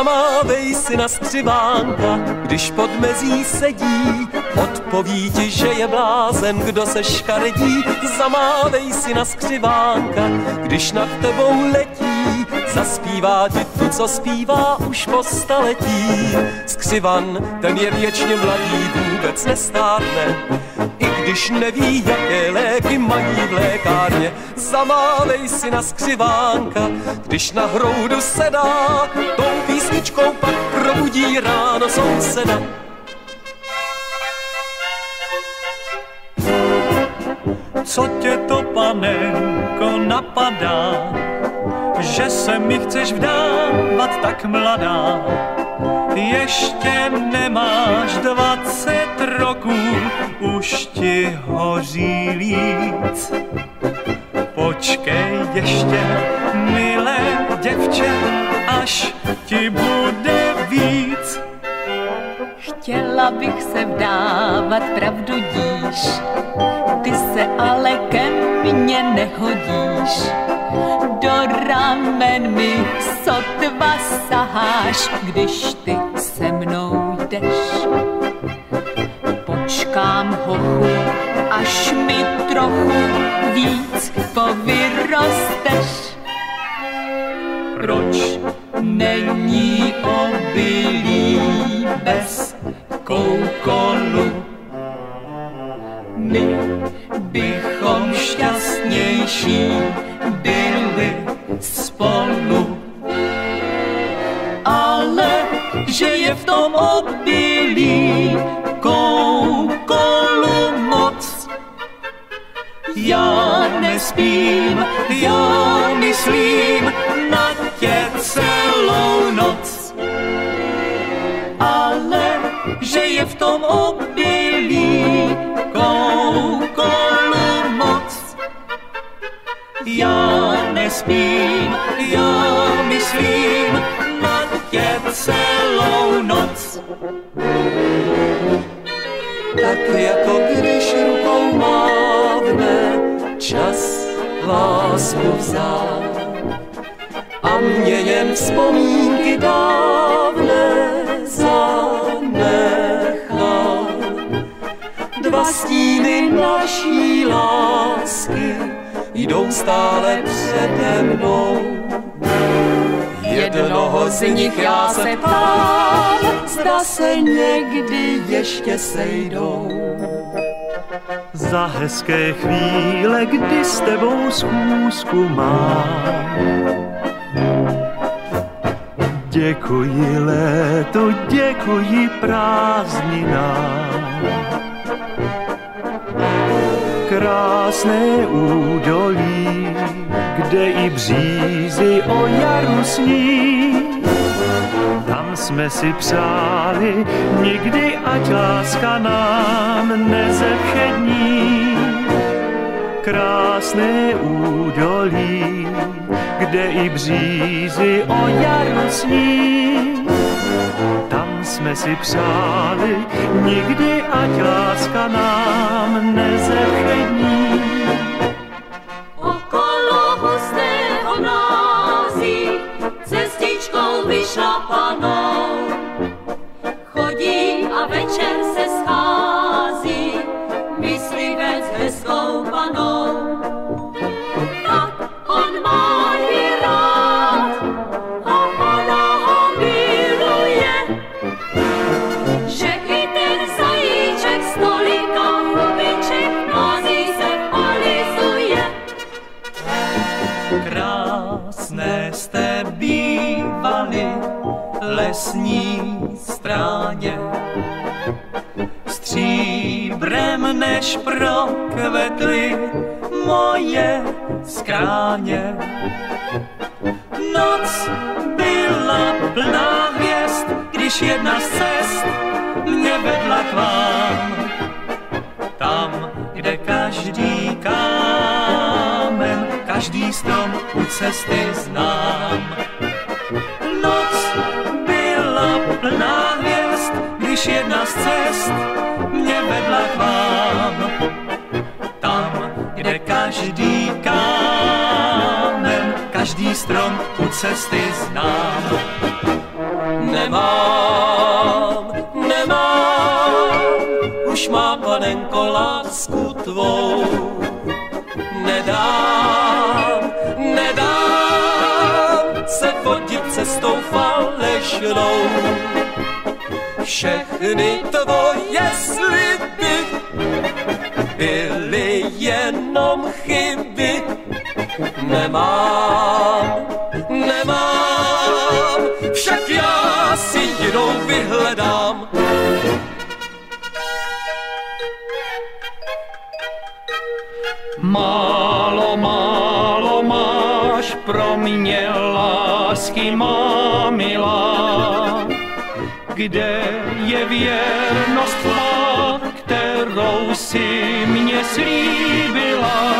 zamávej si na skřivánka, když pod mezí sedí, odpoví ti, že je blázen, kdo se škaredí, zamávej si na skřivánka, když nad tebou letí, zaspívá ti tu, co zpívá už po staletí. Skřivan, ten je věčně mladý, vůbec nestárne, když neví, jaké léky mají v lékárně, zamávej si na skřivánka, když na hroudu sedá, tou písničkou pak probudí ráno souseda. Co tě to, panenko, napadá, že se mi chceš vdávat tak mladá? Ještě nemáš dvacet roků, už ti hoří líc. Počkej ještě, milé děvče, až ti bude víc. Chtěla bych se vdávat, pravdu díš, ty se ale ke mně nehodíš. Do ramen mi sotva saháš, když ty se mnou jdeš. Počkám hochu, až mi trochu víc povyrosteš. Proč není obilí bez koukolu? My bychom šťastnější byli spolu. Ale že je v tom obilí koukolu moc. Já nespím, já myslím v tom obilí koukolu moc. Já nespím, já myslím na tě celou noc. tak jako když rukou mávne, čas vás mu vzal. A mě jen vzpomínky dávné stíny naší lásky jdou stále přede mnou. Jednoho z nich já se ptám, zda se někdy ještě sejdou. Za hezké chvíle, kdy s tebou schůzku mám. Děkuji léto, děkuji prázdninám. Krásné údolí, kde i břízy o jaru sní. Tam jsme si přáli nikdy, ať láska nám nezevšední. Krásné údolí, kde i břízy o jaru sní. Tam jsme si přáli nikdy, ať láska nám Krásné jste bývali lesní stráně. Stříbrem než prokvetly moje skráně. Noc byla plná hvězd, když jedna z cest mě vedla k vám. každý strom u cesty znám. Noc byla plná hvězd, když jedna z cest mě vedla k vám. Tam, kde každý kámen, každý strom u cesty znám. Nemám, nemám, už mám panenko lásku tvou. Všechny tvoje sliby byly jenom chyby. Nemám, nemám, však já si jinou vyhledám. Málo, málo máš pro mě lásky, má milá. Kde je věrnost tvá, kterou si mě slíbila?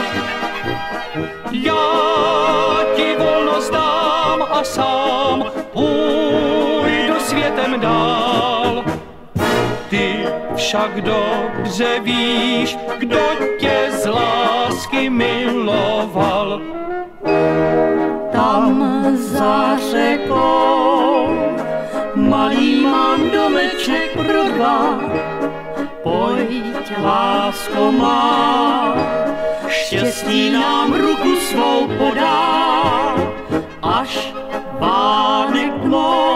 Já ti volnost dám a sám půjdu světem dál. Ty však dobře víš, kdo tě z lásky miloval. Tam za řekou malý mám domeček pro dva. Pojď, lásko má, štěstí nám ruku svou podá, až vánek mou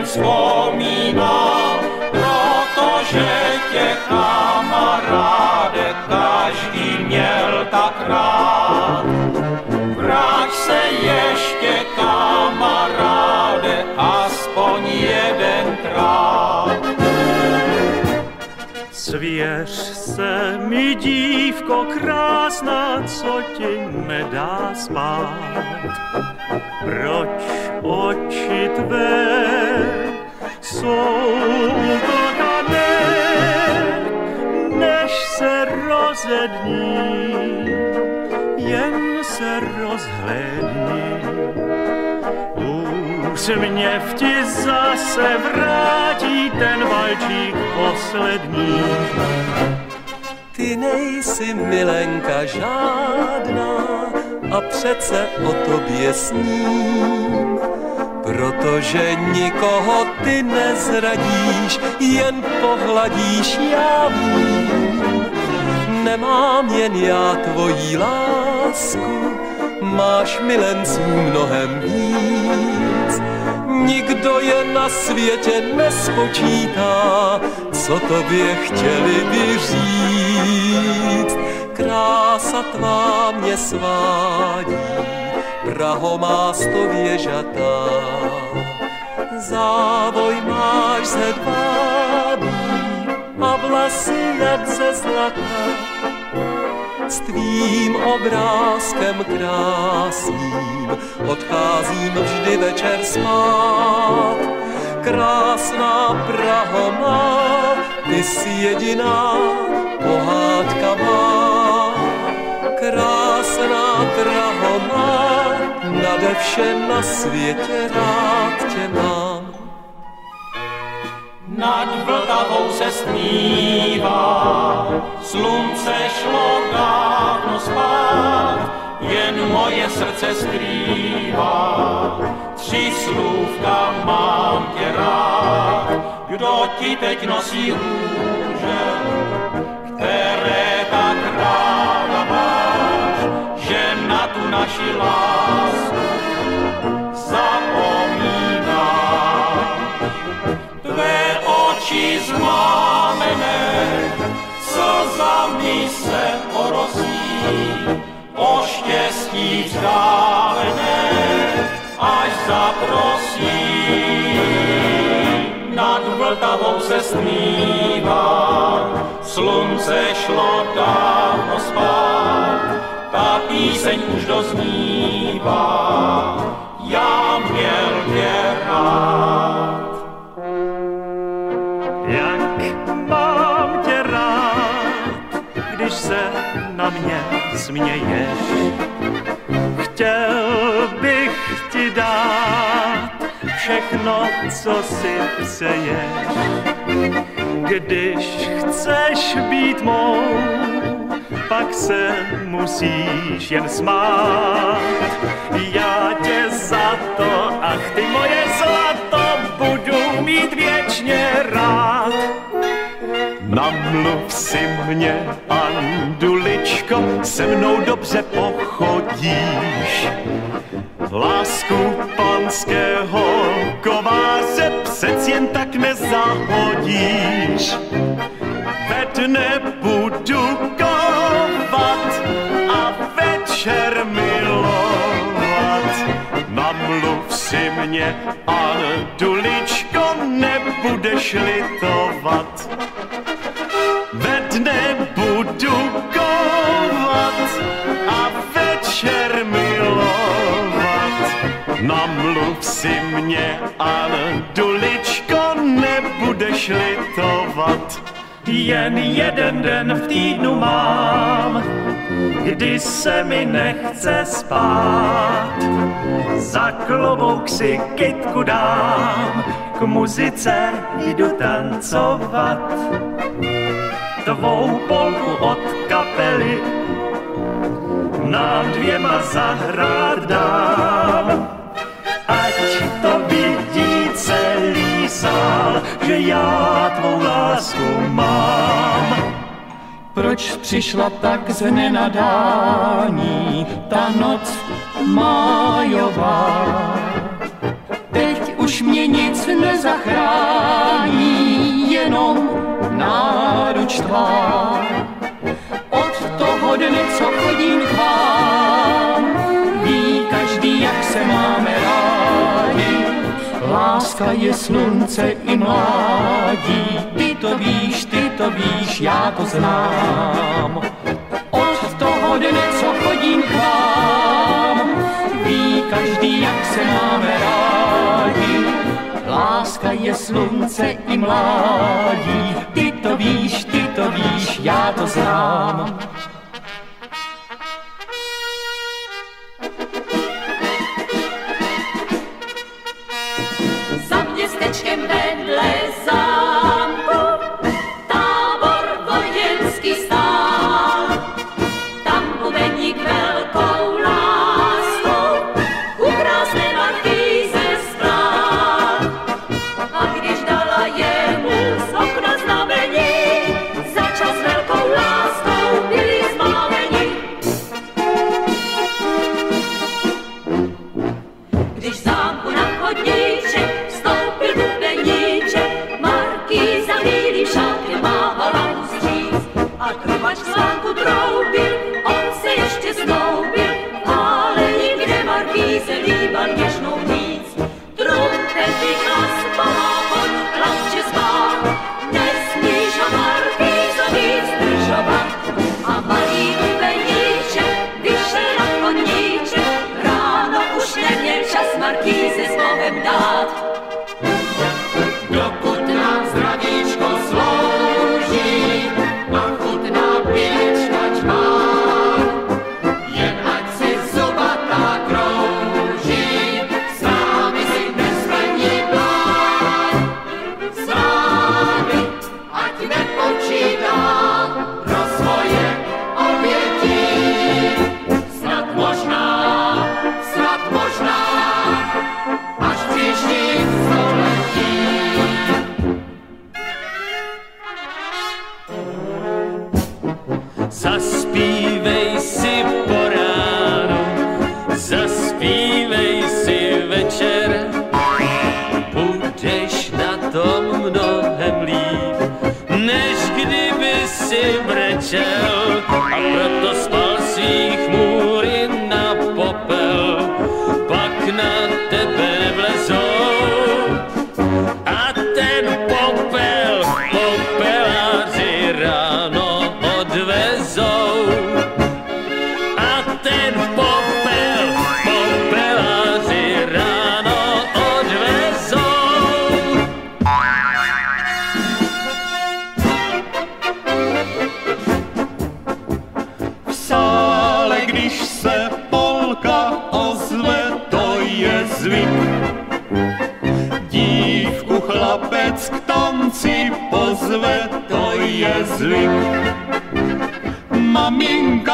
jen vzpomíná, protože tě kamaráde každý měl tak rád. Vrať se ještě kamaráde, aspoň jedenkrát. Svěř se mi, dívko krásná, co ti nedá spát. Proč oči tvé jsou uklakané, než se rozední, jen se rozhlédni. Úsměv ti zase vrátí ten valčík poslední. Ty nejsi milenka žádná a přece o tobě sním. Protože nikoho ty nezradíš, jen pohladíš, já vím. Nemám jen já tvojí lásku, máš milenců mnohem víc. Nikdo je na světě nespočítá, co tobě chtěli by říct. Krása tvá mě svádí, Praho má sto věžatá. Závoj máš ze hedvábí a vlasy jak ze zlata s tvým obrázkem krásným odcházím vždy večer spát. Krásná Praho má, ty jsi jediná pohádka má. Krásná Praho má, nade vše na světě rád tě mám. Nad Vltavou se stmívá, slunce šlo dávno spát, jen moje srdce skrývá. Tři slůvka mám tě rád, kdo ti teď nosí růže, které tak ráda máš, že na tu naši lásku oči zmámené, slzami se orosí, o štěstí vzdálené, až zaprosí. Nad Vltavou se smívá, slunce šlo dávno spát, ta píseň už doznívá, já měl tě rád. Směješ. Chtěl bych ti dát všechno, co si přeješ. Když chceš být mou, pak se musíš jen smát. Já tě za to, ach ty moje zlato, budu mít věčně rád. Namluv si mě, Anduličko, se mnou dobře pochodíš. Lásku panského kováře přec jen tak nezahodíš. Ve dne budu kovat a večer milovat. Namluv si mě, Anduličko, nebudeš litovat. Namluv si mě, Anduličko, nebudeš litovat. Jen jeden den v týdnu mám, kdy se mi nechce spát. Za klobouk si kytku dám, k muzice jdu tancovat. Tvou polku od kapely nám dvěma zahrát dám. Sál, že já tvou lásku mám. Proč přišla tak z nenadání ta noc májová? Teď už mě nic nezachrání, jenom náruč tvá. Od toho dne, co chodím Láska je slunce i mládí, ty to víš, ty to víš, já to znám. Od toho dne, co chodím k vám, ví každý, jak se máme rádi. Láska je slunce i mládí, ty to víš, ty to víš, já to znám.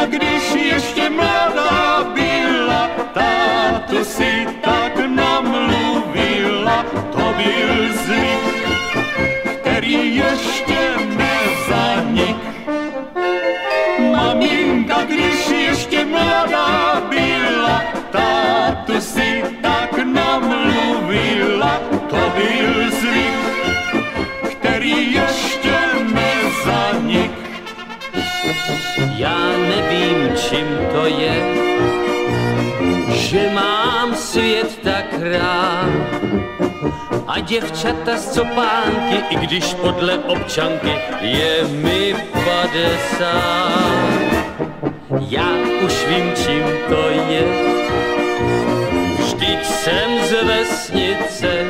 Když ještě mladá rád. A děvčata z copánky, i když podle občanky je mi padesát. Já už vím, čím to je, vždyť jsem z vesnice.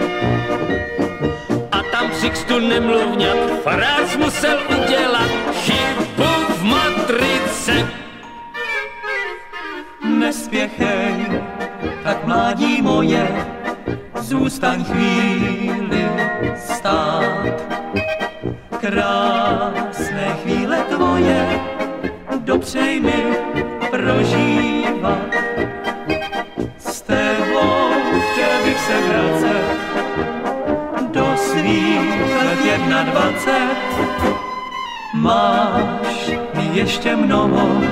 A tam Sixtu nemluvňat, farář musel udělat chybu v matrice. Nespěchej, tak mládí moje, zůstaň chvíli stát. Krásné chvíle tvoje, dopřej mi prožívat. S tebou chtěl bych se vracet do svých let jedna dvacet. Máš mi ještě mnoho